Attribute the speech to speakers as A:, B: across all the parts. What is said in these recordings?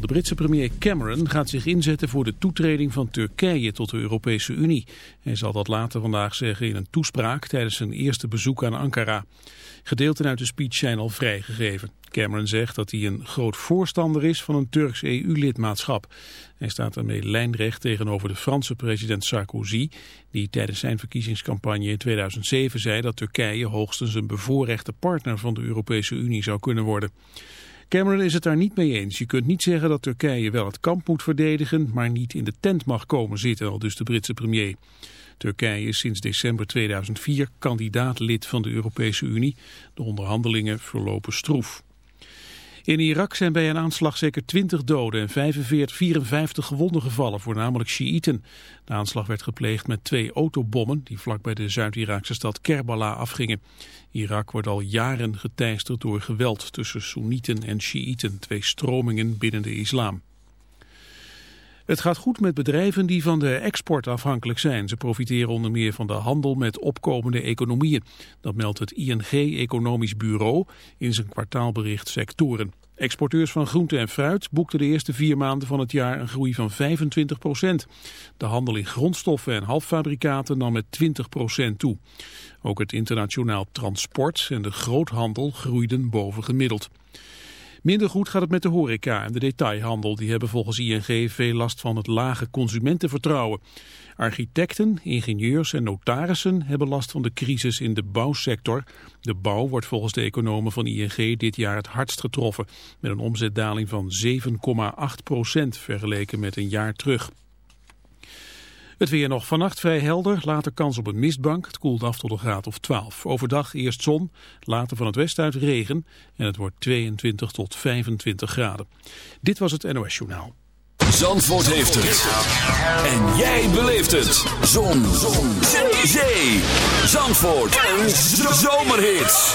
A: De Britse premier Cameron gaat zich inzetten voor de toetreding van Turkije tot de Europese Unie. Hij zal dat later vandaag zeggen in een toespraak tijdens zijn eerste bezoek aan Ankara. Gedeelten uit de speech zijn al vrijgegeven. Cameron zegt dat hij een groot voorstander is van een Turks EU-lidmaatschap. Hij staat daarmee lijnrecht tegenover de Franse president Sarkozy, die tijdens zijn verkiezingscampagne in 2007 zei dat Turkije hoogstens een bevoorrechte partner van de Europese Unie zou kunnen worden. Cameron is het daar niet mee eens. Je kunt niet zeggen dat Turkije wel het kamp moet verdedigen, maar niet in de tent mag komen zitten, al dus de Britse premier. Turkije is sinds december 2004 kandidaat lid van de Europese Unie. De onderhandelingen verlopen stroef. In Irak zijn bij een aanslag zeker 20 doden en 45, 54 gewonden gevallen, voornamelijk Sjiïten. De aanslag werd gepleegd met twee autobommen die vlak bij de Zuid-Iraakse stad Kerbala afgingen. Irak wordt al jaren geteisterd door geweld tussen Soenieten en Sjiïten, twee stromingen binnen de islam. Het gaat goed met bedrijven die van de export afhankelijk zijn. Ze profiteren onder meer van de handel met opkomende economieën. Dat meldt het ING Economisch Bureau in zijn kwartaalbericht Sectoren. Exporteurs van groente en fruit boekten de eerste vier maanden van het jaar een groei van 25 procent. De handel in grondstoffen en halffabrikaten nam met 20 procent toe. Ook het internationaal transport en de groothandel groeiden boven gemiddeld. Minder goed gaat het met de horeca en de detailhandel. Die hebben volgens ING veel last van het lage consumentenvertrouwen. Architecten, ingenieurs en notarissen hebben last van de crisis in de bouwsector. De bouw wordt volgens de economen van ING dit jaar het hardst getroffen. Met een omzetdaling van 7,8 procent vergeleken met een jaar terug. Het weer nog vannacht vrij helder, later kans op een mistbank. Het koelt af tot een graad of 12. Overdag eerst zon, later van het westen uit regen. En het wordt 22 tot 25 graden. Dit was het NOS Journaal.
B: Zandvoort heeft het. En jij beleeft het. Zon. zon. Zee. Zandvoort. Een zomerhit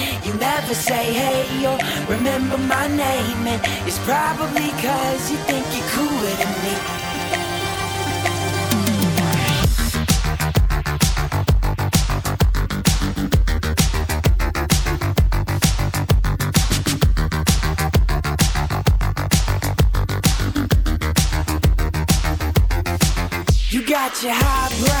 C: you never say hey or remember my name, and it's probably cause you think you're cooler than me. You got your highbrow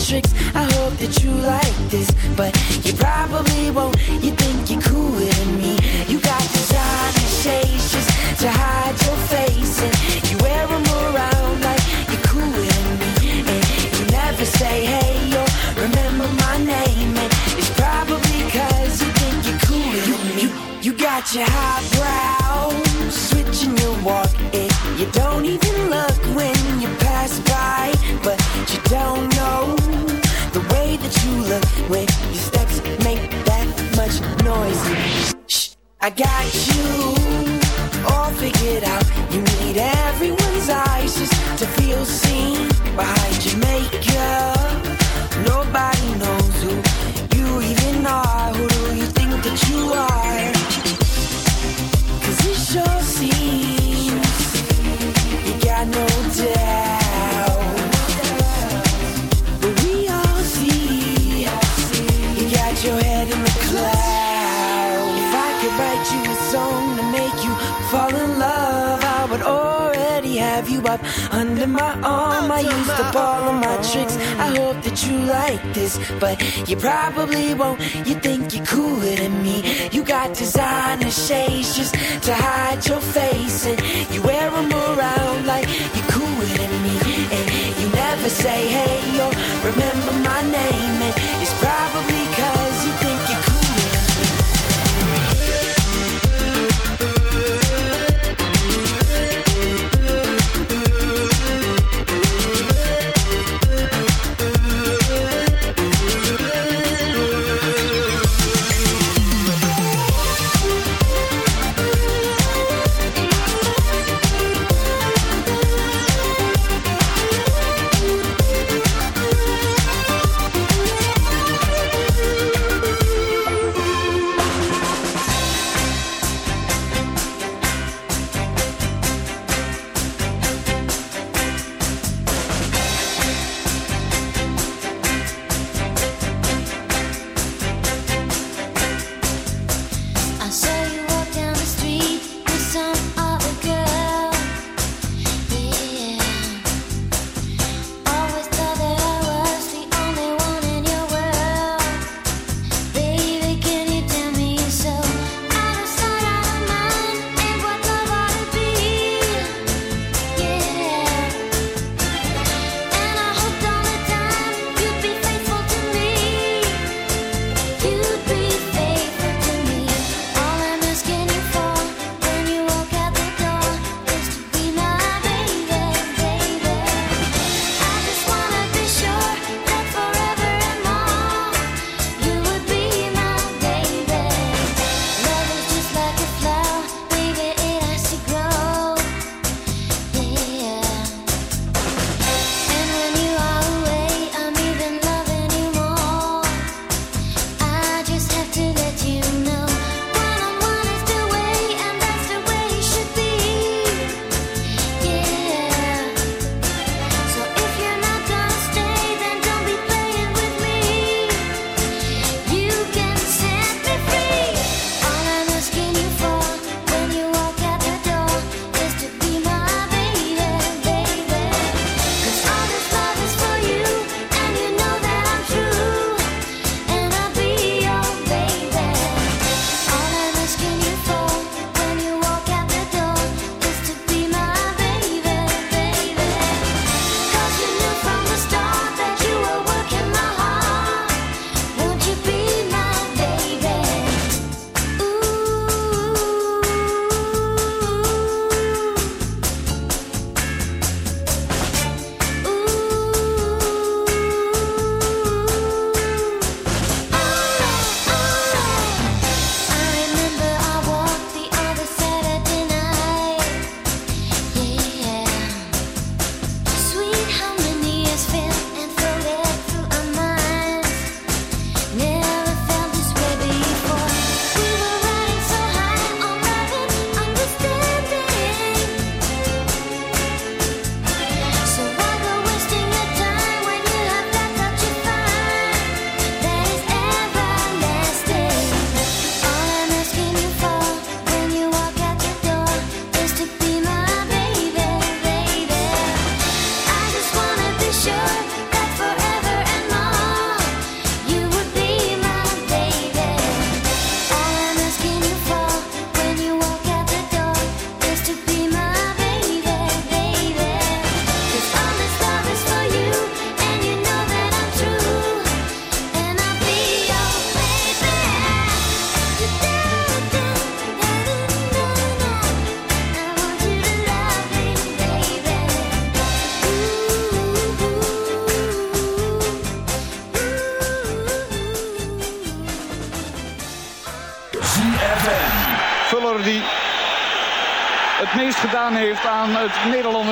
C: tricks. I hope that you like this, but you probably won't. You think you're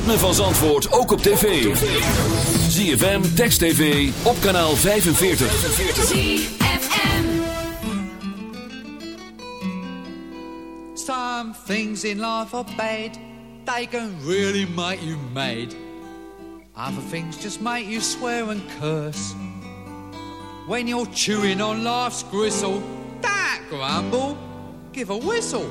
B: Ritme van Zandvoort ook op tv. ZFM, Text TV, op kanaal 45.
D: Some things in life are bad, they can really make you mad. Other things just make you swear and curse. When you're chewing on life's gristle, don't grumble, give a whistle.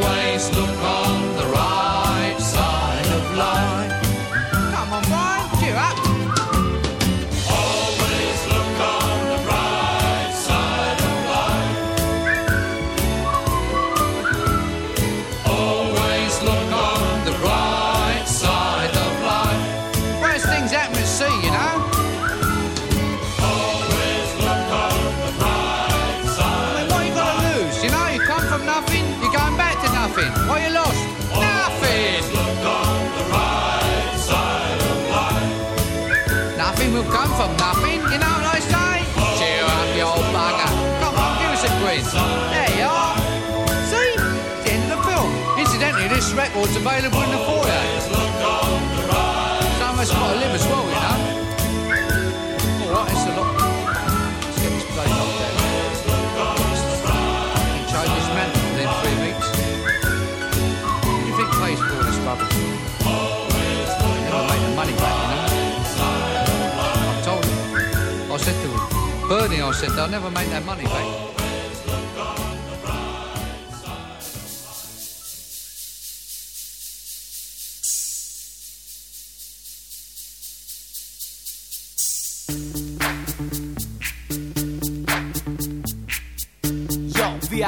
D: available in the foyer. Us got to live as well, you know. All right, it's a lot. Let's get this place off there. You change this man within three weeks. What do you think pays for all this rubbish? Never make the money back, you know. I told him. I said to him, Bernie, I said, they'll never make that money back.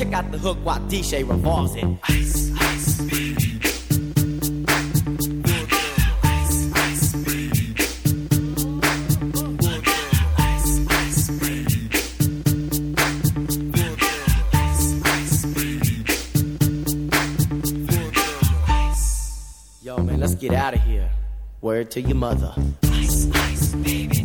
E: Check out the hook while DJ revolves it. Yo, man, let's get out of here. Word to your mother. Ice, ice, baby,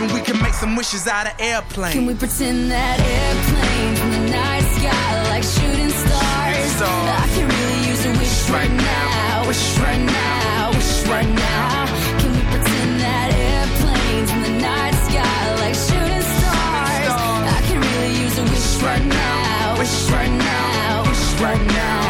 F: I'm we can make some wishes out of airplanes.
G: Can we pretend that airplanes in the night sky like shooting stars? I can really use a wish right now, wish right now, wish right now. Can we pretend that airplanes in the night sky like shooting stars? I can really use a wish right now, wish right now, wish right now.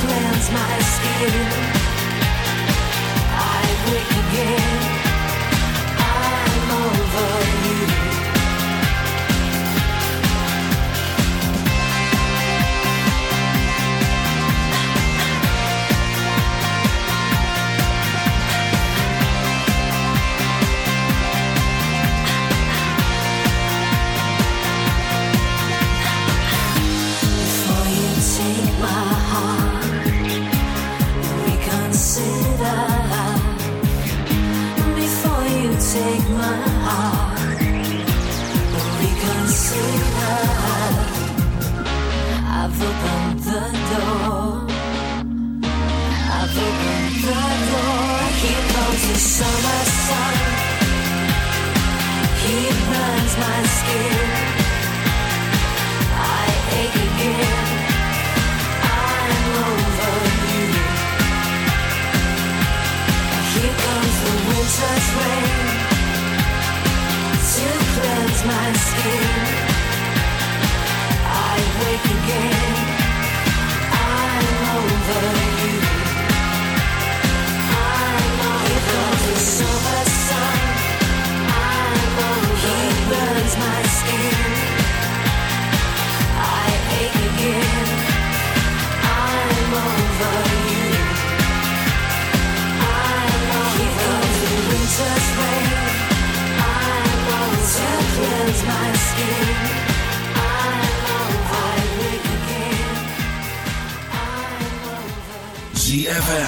H: cleanse my skin. I wake again. I'm over. take my heart or reconsider. I've opened the door. I've opened the door. Here comes the summer sun. He burns my skin. I ache again. I'm over you. Here comes the winter's rain my skin. I wake again. I'm over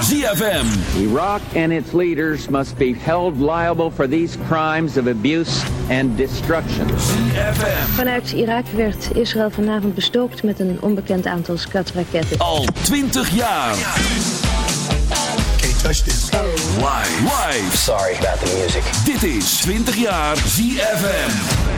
I: ZFM.
J: Iraq and its leaders must be held liable for these crimes of abuse and destruction.
K: Vanuit Irak werd Israël vanavond bestookt met een onbekend aantal skatraketten.
I: Al 20 jaar
L: touch this.
I: Live. Live. Sorry about the music. Dit is 20 jaar ZFM.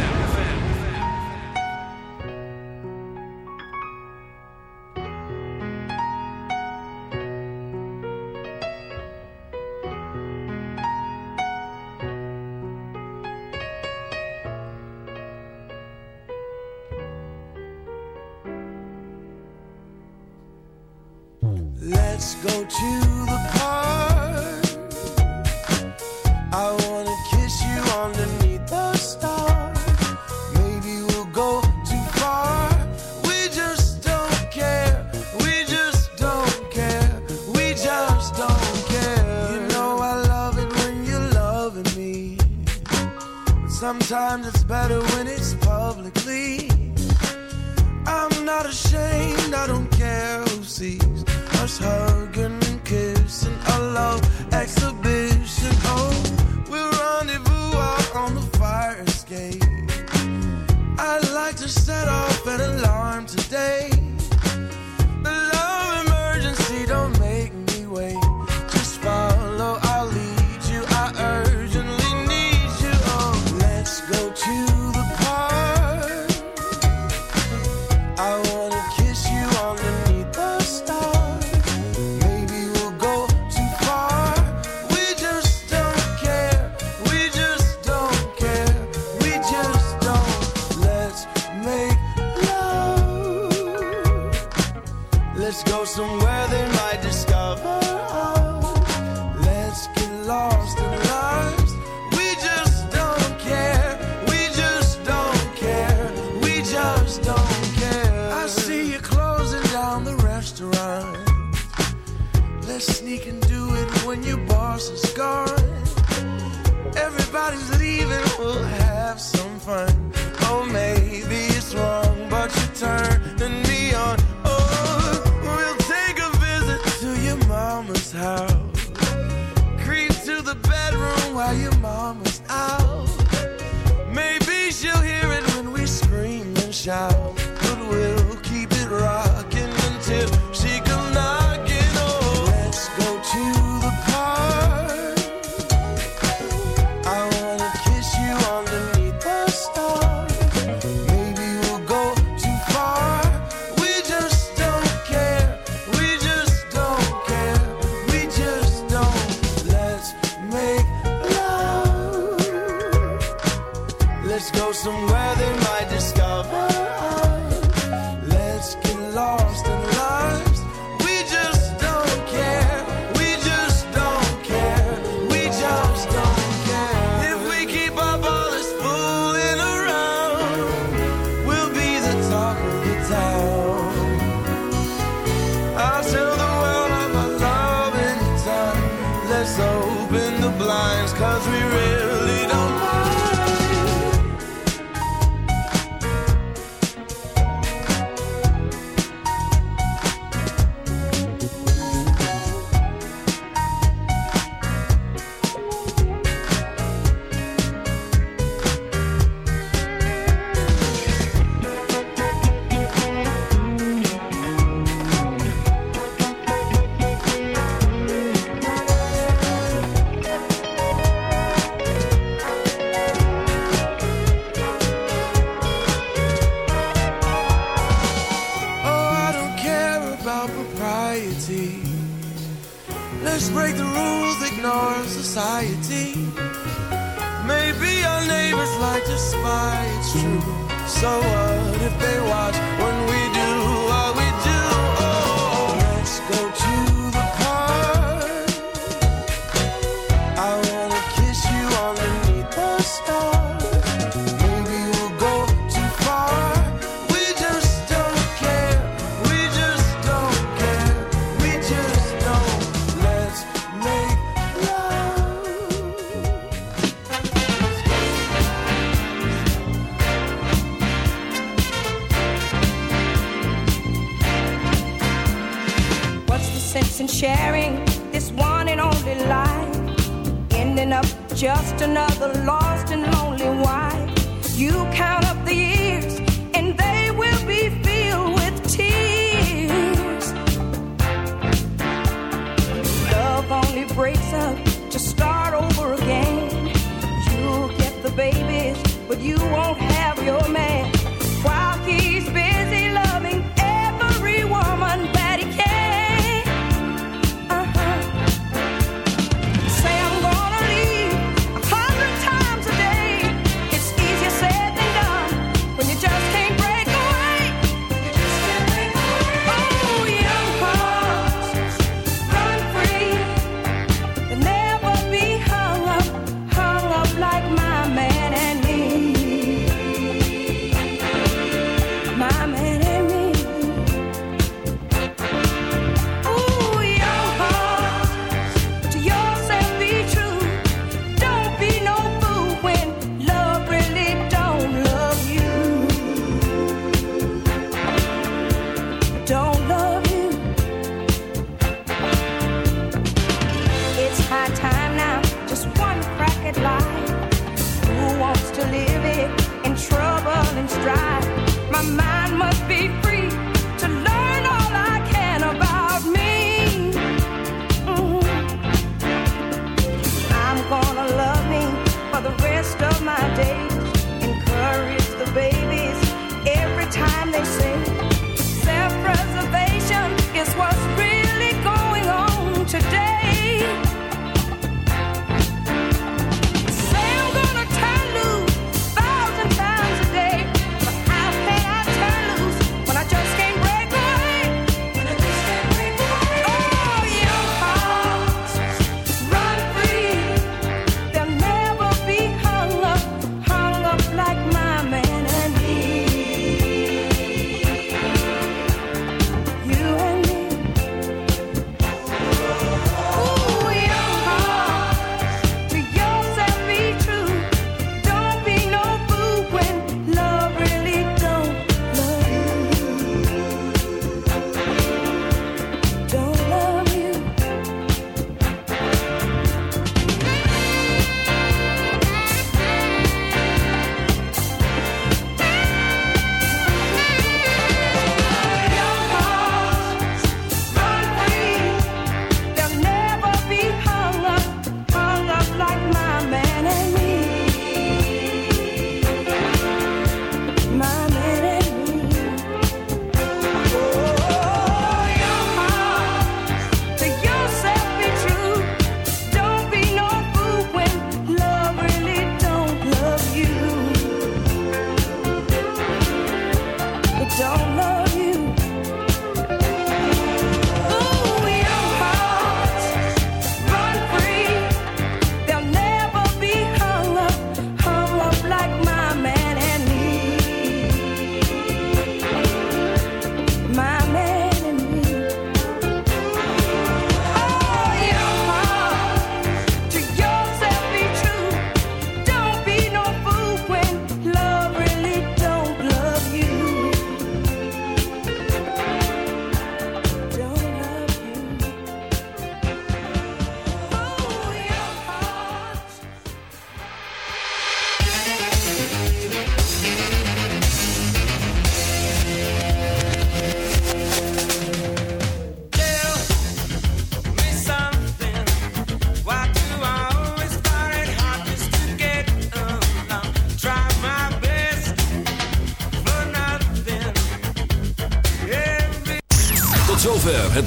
M: Let's go
I: somewhere they might discover.